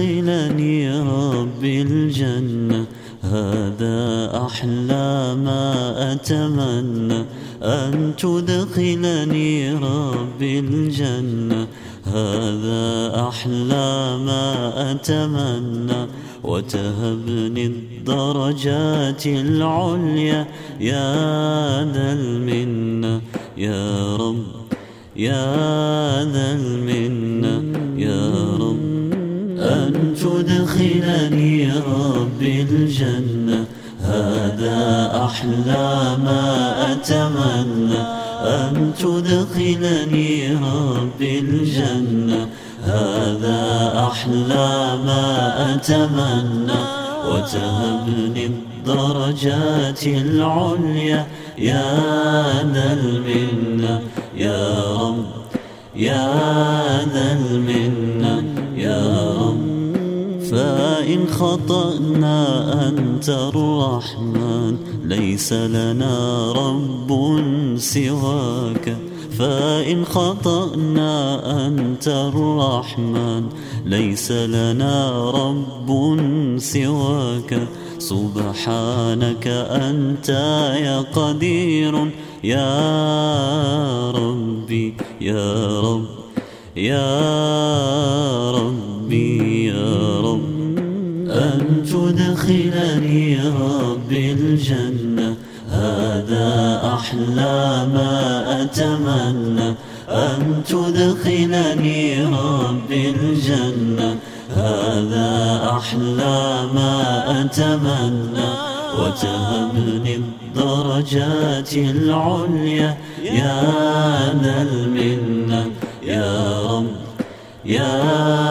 أن تدخلني ربي الجنة. هذا أحلى ما أتمنى أن تدخلني ربي الجنة. هذا أحلى ما أتمنى وتهبني الدرجات العليا يا ذا المنة. يا رب يا ذا المنة يا رب أن تدخلني ربي الجنة. هذا أحلى ما أتمنى. أن تدخلني ربي الجنة. هذا أحلى ما أتمنى. وتهبني الدرجات العليا يا ذا المنة. يا رب يا ذا المنة. فإن خطأنا أنت الرحمن ليس لنا رب سواك. فإن خطأنا أنت الرحمن ليس لنا رب سواك. سبحانك أنت يا قدير يا ربي يا رب يا ربي أن تدخلني ربي الجنة. هذا أحلى ما أتمنى. أن تدخلني ربي الجنة. هذا أحلى ما أتمنى. وتهبني الدرجات العليا. يا ذا المنة. يا رب يا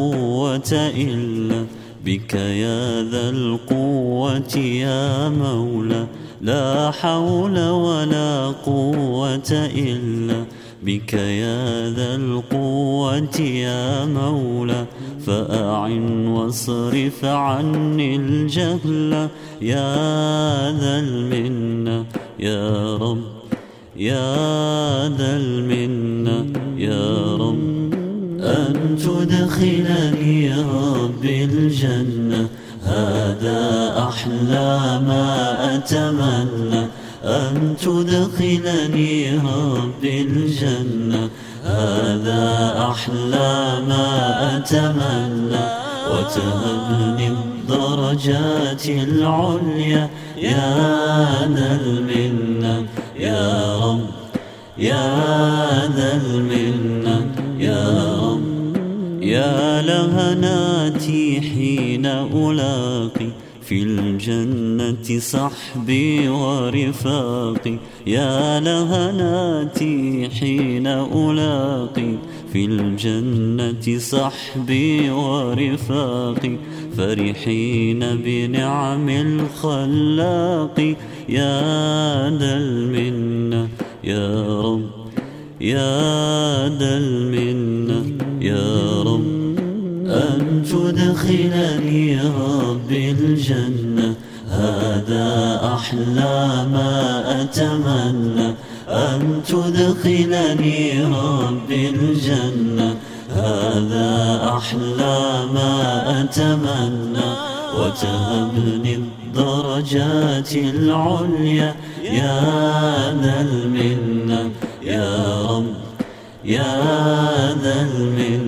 قوة إلا بك يا ذا القوة يا مولى. لا حول ولا قوة إلا بك يا ذا القوة يا مولى. فأعن واصرف عني الجهل يا ذا المنة يا رب يا ذا المنة. تدخلني ربي الجنة. هذا أحلى ما أتمنى. أن تدخلني ربي الجنة. هذا أحلى ما أتمنى. وتهبني الدرجات العليا. يا ذا المنة. يا رب. يا ذا المنة. يا رب يا لهناتي حين ألاقي في الجنة صحبي ورفاقي. يا لهناتي حين ألاقي في الجنة صحبي ورفاقي. فرحين بنعم الخلاق. يا ذا المنة يا رب يا ذا المنة يا أن تدخلني ربي الجنة. هذا أحلى ما أتمنى. أن تدخلني ربي الجنة. هذا أحلى ما أتمنى. وتهبني الدرجات العليا. يا ذا المنة. يا رب يا ذا المنة.